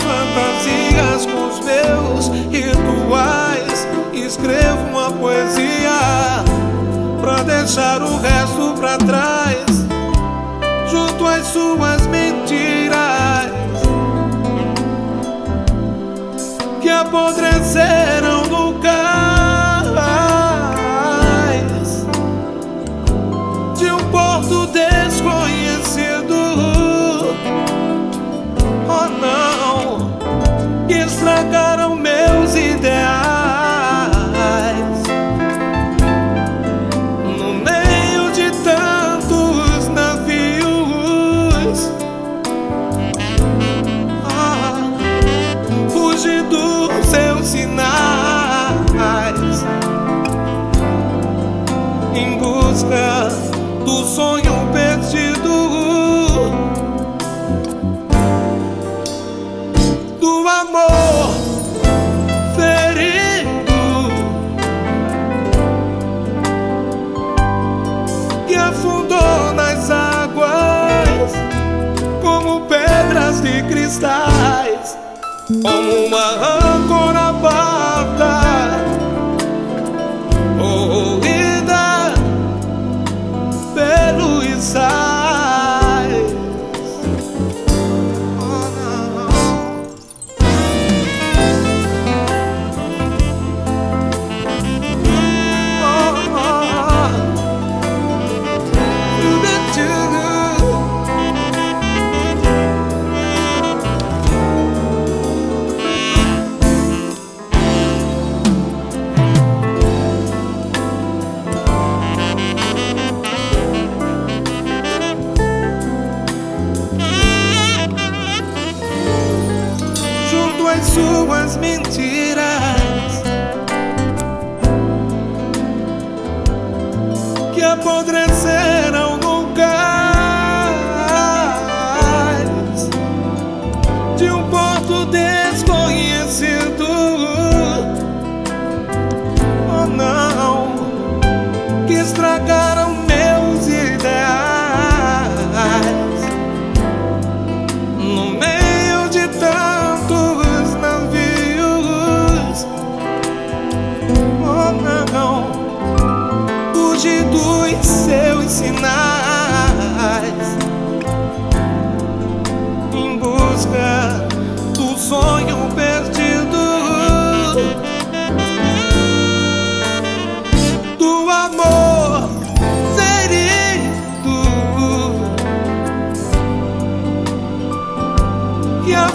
fantasias, com os meus rituais. Escrevo uma poesia pra deixar o resto pra trás, junto às suas mentiras que apodreceram no cais de um porto desconhecido. Estragaram meus ideais. Cristais, como uma âncora bata suas mentiras que apodreceram. os sinais. Em busca do sonho perdido. Do amor ferido. Que a